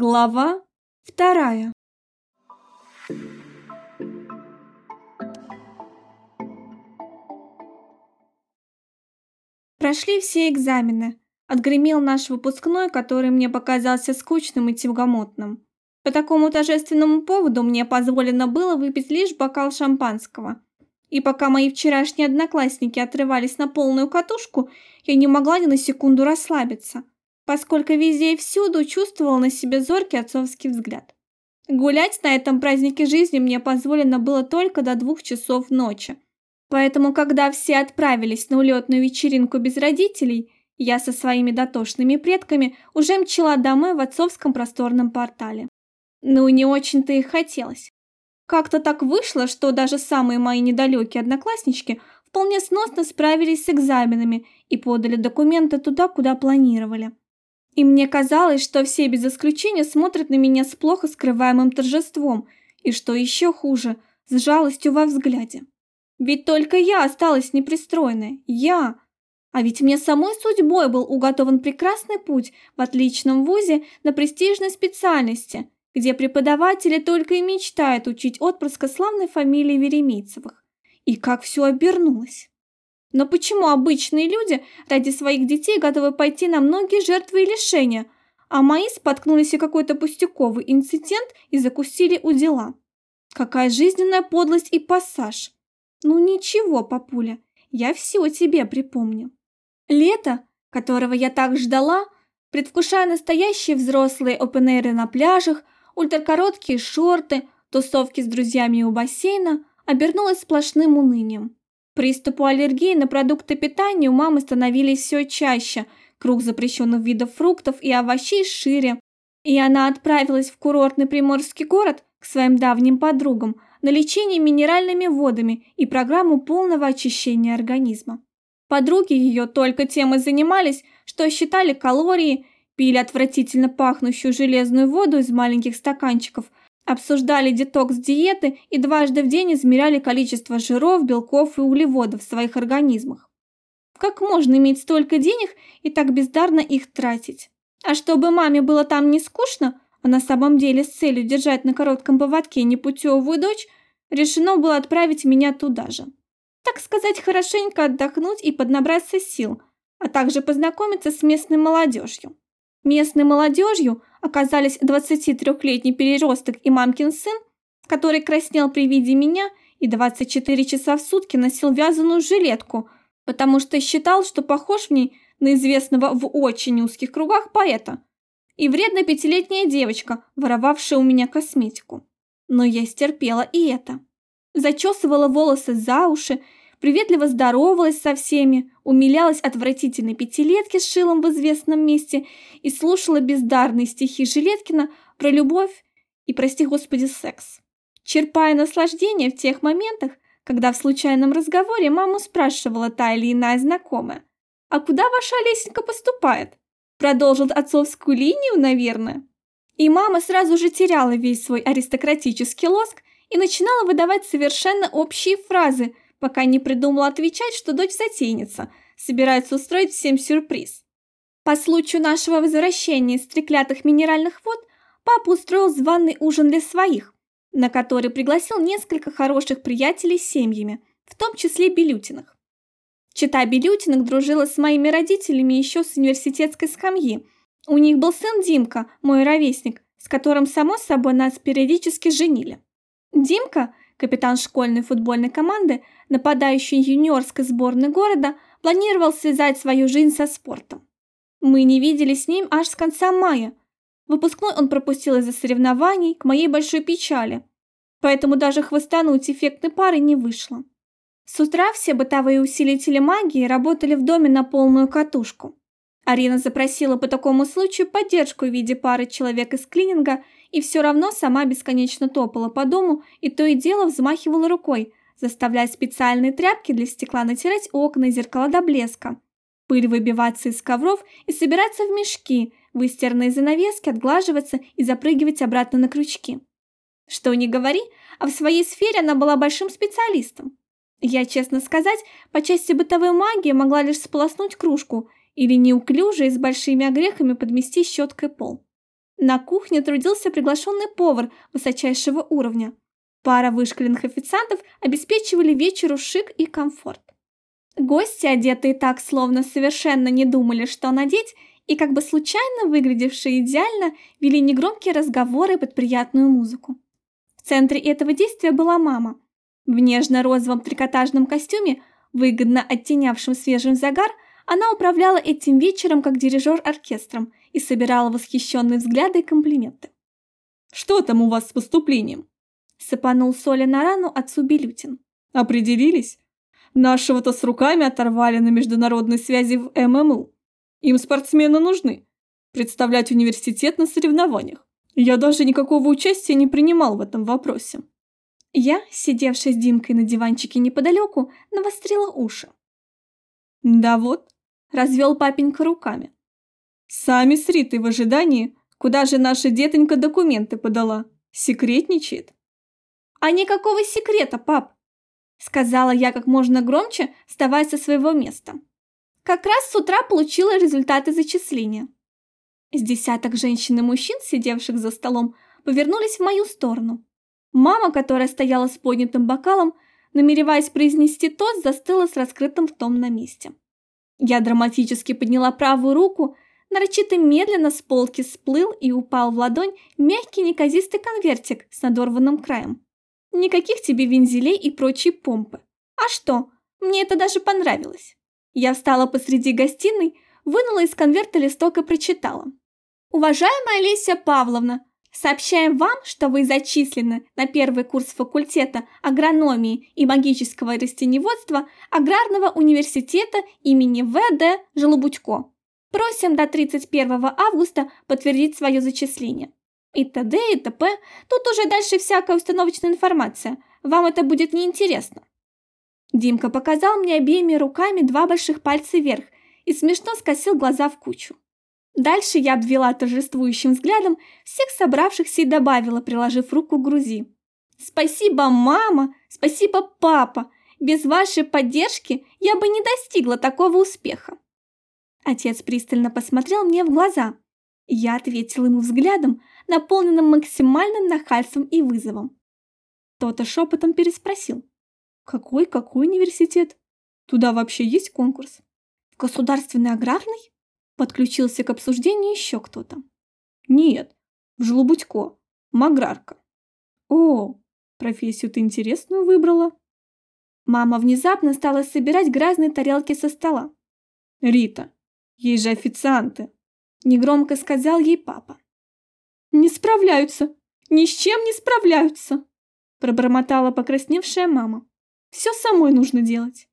Глава вторая. Прошли все экзамены. Отгремел наш выпускной, который мне показался скучным и тягомотным. По такому торжественному поводу мне позволено было выпить лишь бокал шампанского. И пока мои вчерашние одноклассники отрывались на полную катушку, я не могла ни на секунду расслабиться – поскольку везде и всюду чувствовал на себе зоркий отцовский взгляд. Гулять на этом празднике жизни мне позволено было только до двух часов ночи. Поэтому, когда все отправились на улетную вечеринку без родителей, я со своими дотошными предками уже мчала домой в отцовском просторном портале. Ну, не очень-то и хотелось. Как-то так вышло, что даже самые мои недалекие однокласснички вполне сносно справились с экзаменами и подали документы туда, куда планировали. И мне казалось, что все без исключения смотрят на меня с плохо скрываемым торжеством, и что еще хуже, с жалостью во взгляде. Ведь только я осталась непристроенной, я. А ведь мне самой судьбой был уготован прекрасный путь в отличном вузе на престижной специальности, где преподаватели только и мечтают учить отпрыска славной фамилии Веремейцевых. И как все обернулось. Но почему обычные люди ради своих детей готовы пойти на многие жертвы и лишения, а мои споткнулись о какой-то пустяковый инцидент и закусили у дела? Какая жизненная подлость и пассаж. Ну ничего, папуля, я все тебе припомню. Лето, которого я так ждала, предвкушая настоящие взрослые опенеры на пляжах, ультракороткие шорты, тусовки с друзьями у бассейна, обернулось сплошным унынием. Приступы аллергии на продукты питания у мамы становились все чаще, круг запрещенных видов фруктов и овощей шире, и она отправилась в курортный приморский город к своим давним подругам на лечение минеральными водами и программу полного очищения организма. Подруги ее только тем и занимались, что считали калории, пили отвратительно пахнущую железную воду из маленьких стаканчиков – обсуждали детокс-диеты и дважды в день измеряли количество жиров, белков и углеводов в своих организмах. Как можно иметь столько денег и так бездарно их тратить? А чтобы маме было там не скучно, а на самом деле с целью держать на коротком поводке непутевую дочь, решено было отправить меня туда же. Так сказать, хорошенько отдохнуть и поднабраться сил, а также познакомиться с местной молодежью. Местной молодежью оказались 23-летний переросток и мамкин сын, который краснел при виде меня и 24 часа в сутки носил вязаную жилетку, потому что считал, что похож в ней на известного в очень узких кругах поэта, и вредная пятилетняя девочка, воровавшая у меня косметику. Но я стерпела и это. Зачесывала волосы за уши приветливо здоровалась со всеми, умилялась отвратительной пятилетке с шилом в известном месте и слушала бездарные стихи Жилеткина про любовь и, прости господи, секс. Черпая наслаждение в тех моментах, когда в случайном разговоре маму спрашивала та или иная знакомая, «А куда ваша Олесенька поступает? Продолжит отцовскую линию, наверное?» И мама сразу же теряла весь свой аристократический лоск и начинала выдавать совершенно общие фразы – пока не придумала отвечать, что дочь затейница, собирается устроить всем сюрприз. По случаю нашего возвращения из треклятых минеральных вод папа устроил званый ужин для своих, на который пригласил несколько хороших приятелей с семьями, в том числе Белютиных. Чита Белютиных дружила с моими родителями еще с университетской скамьи. У них был сын Димка, мой ровесник, с которым, само собой, нас периодически женили. Димка – Капитан школьной футбольной команды, нападающий юниорской сборной города, планировал связать свою жизнь со спортом. Мы не виделись с ним аж с конца мая. Выпускной он пропустил из-за соревнований к моей большой печали, поэтому даже хвостануть эффектной пары не вышло. С утра все бытовые усилители магии работали в доме на полную катушку. Арина запросила по такому случаю поддержку в виде пары человек из клининга и все равно сама бесконечно топала по дому и то и дело взмахивала рукой, заставляя специальные тряпки для стекла натирать окна и зеркала до блеска, пыль выбиваться из ковров и собираться в мешки, выстиранные занавески отглаживаться и запрыгивать обратно на крючки. Что ни говори, а в своей сфере она была большим специалистом. Я, честно сказать, по части бытовой магии могла лишь сполоснуть кружку или неуклюже и с большими огрехами подмести щеткой пол. На кухне трудился приглашенный повар высочайшего уровня. Пара вышкаленных официантов обеспечивали вечеру шик и комфорт. Гости, одетые так, словно совершенно не думали, что надеть, и как бы случайно выглядевшие идеально, вели негромкие разговоры под приятную музыку. В центре этого действия была мама. В нежно-розовом трикотажном костюме, выгодно оттенявшем свежим загар, она управляла этим вечером как дирижер оркестром и собирала восхищенные взгляды и комплименты. «Что там у вас с поступлением?» Сыпанул соли на рану отцу Белютин. «Определились? Нашего-то с руками оторвали на международной связи в ММУ. Им спортсмены нужны. Представлять университет на соревнованиях. Я даже никакого участия не принимал в этом вопросе». Я, сидевшая с Димкой на диванчике неподалеку, навострила уши. «Да вот», — развел папенька руками. «Сами с Ритой в ожидании, куда же наша детонька документы подала. Секретничает». «А никакого секрета, пап!» Сказала я как можно громче, вставая со своего места. Как раз с утра получила результаты зачисления. С десяток женщин и мужчин, сидевших за столом, повернулись в мою сторону. Мама, которая стояла с поднятым бокалом, намереваясь произнести тост, застыла с раскрытым ртом на месте. Я драматически подняла правую руку, нарочито медленно с полки сплыл и упал в ладонь мягкий неказистый конвертик с надорванным краем. Никаких тебе вензелей и прочей помпы. А что, мне это даже понравилось. Я встала посреди гостиной, вынула из конверта листок и прочитала. «Уважаемая Олеся Павловна, Сообщаем вам, что вы зачислены на первый курс факультета агрономии и магического растеневодства Аграрного университета имени В.Д. Желобудько. Просим до 31 августа подтвердить свое зачисление. И т.д. и т.п. Тут уже дальше всякая установочная информация. Вам это будет неинтересно. Димка показал мне обеими руками два больших пальца вверх и смешно скосил глаза в кучу. Дальше я обвела торжествующим взглядом всех собравшихся и добавила, приложив руку к грузи. «Спасибо, мама! Спасибо, папа! Без вашей поддержки я бы не достигла такого успеха!» Отец пристально посмотрел мне в глаза. Я ответила ему взглядом, наполненным максимальным нахальством и вызовом. Тот-то шепотом переспросил. «Какой-какой университет? Туда вообще есть конкурс?» «В государственный аграрный?» Подключился к обсуждению еще кто-то. Нет, в Жлобудько, Маграрка. О, профессию ты интересную выбрала. Мама внезапно стала собирать грязные тарелки со стола. Рита, есть же официанты. Негромко сказал ей папа. Не справляются, ни с чем не справляются. Пробормотала покрасневшая мама. Все самой нужно делать.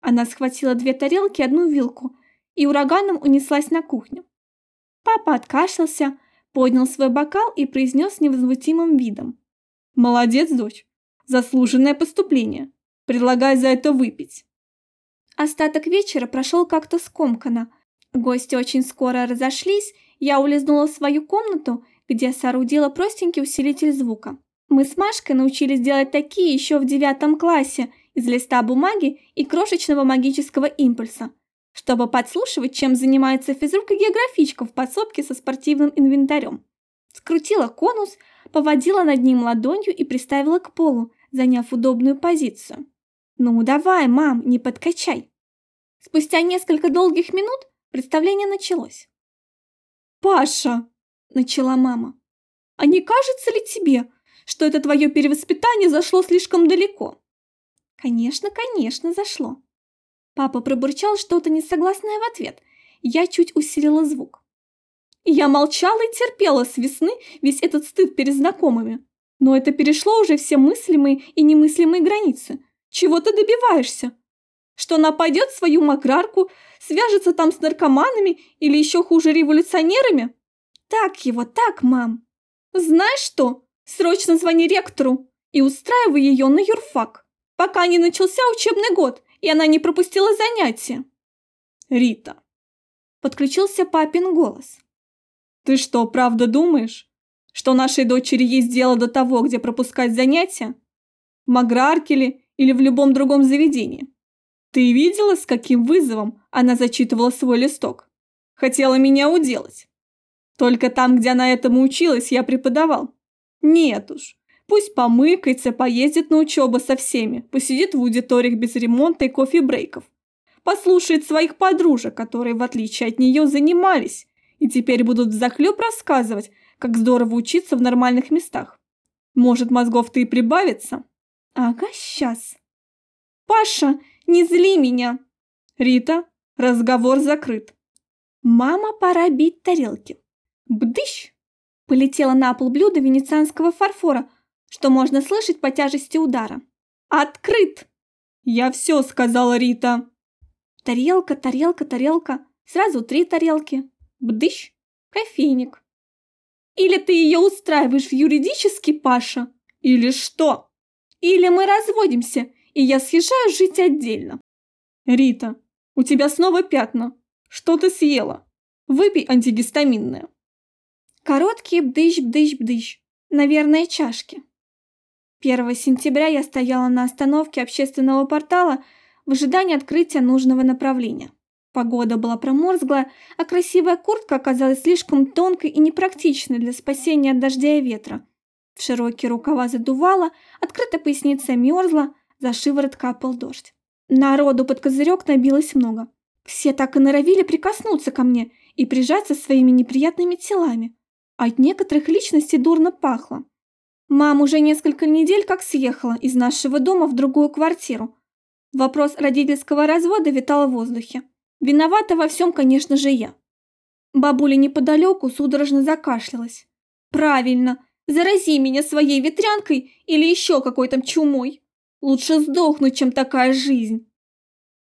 Она схватила две тарелки и одну вилку и ураганом унеслась на кухню. Папа откашлялся, поднял свой бокал и произнес невозмутимым видом. «Молодец, дочь! Заслуженное поступление! Предлагай за это выпить!» Остаток вечера прошел как-то скомканно. Гости очень скоро разошлись, я улизнула в свою комнату, где соорудила простенький усилитель звука. Мы с Машкой научились делать такие еще в девятом классе из листа бумаги и крошечного магического импульса – чтобы подслушивать, чем занимается физрука-географичка в подсобке со спортивным инвентарем. Скрутила конус, поводила над ним ладонью и приставила к полу, заняв удобную позицию. «Ну, давай, мам, не подкачай!» Спустя несколько долгих минут представление началось. «Паша!» – начала мама. «А не кажется ли тебе, что это твое перевоспитание зашло слишком далеко?» «Конечно, конечно, зашло. Папа пробурчал что-то несогласное в ответ. Я чуть усилила звук. Я молчала и терпела с весны весь этот стыд перед знакомыми. Но это перешло уже все мыслимые и немыслимые границы. Чего ты добиваешься? Что она пойдет в свою макрарку, свяжется там с наркоманами или еще хуже революционерами? Так его, так, мам. Знаешь что? Срочно звони ректору и устраивай ее на юрфак, пока не начался учебный год и она не пропустила занятия. Рита. Подключился папин голос. Ты что, правда думаешь, что нашей дочери есть дело до того, где пропускать занятия? В Маграркеле или в любом другом заведении? Ты видела, с каким вызовом она зачитывала свой листок? Хотела меня уделать. Только там, где она этому училась, я преподавал. Нет уж, пусть помыкается, поездит на учебу со всеми, посидит в аудиториях без ремонта и кофе-брейков. Послушает своих подружек, которые, в отличие от нее, занимались, и теперь будут взахлеб рассказывать, как здорово учиться в нормальных местах. Может, мозгов-то и прибавится? Ага, сейчас. Паша, не зли меня. Рита, разговор закрыт. Мама, пора бить тарелки. Бдыщ! Полетело на пол блюдо венецианского фарфора, что можно слышать по тяжести удара. Открыт! Я все сказала, Рита. Тарелка, тарелка, тарелка. Сразу три тарелки. Бдыщ! Кофейник. Или ты ее устраиваешь в юридический, Паша? Или что? Или мы разводимся, и я съезжаю жить отдельно. Рита, у тебя снова пятна. Что ты съела? Выпей антигистаминное. Короткие бдыщ-бдыщ-бдыщ. Наверное, чашки. 1 сентября я стояла на остановке общественного портала в ожидании открытия нужного направления. Погода была проморзглая, а красивая куртка оказалась слишком тонкой и непрактичной для спасения от дождя и ветра. В широкие рукава задувало, открытая поясница мерзла, за шиворот капал дождь. Народу под козырек набилось много. Все так и норовили прикоснуться ко мне и прижаться своими неприятными телами. От некоторых личностей дурно пахло. Мама уже несколько недель как съехала из нашего дома в другую квартиру. Вопрос родительского развода витал в воздухе. Виновата во всем, конечно же, я. Бабуля неподалеку судорожно закашлялась. Правильно, зарази меня своей ветрянкой или еще какой-то чумой. Лучше сдохнуть, чем такая жизнь.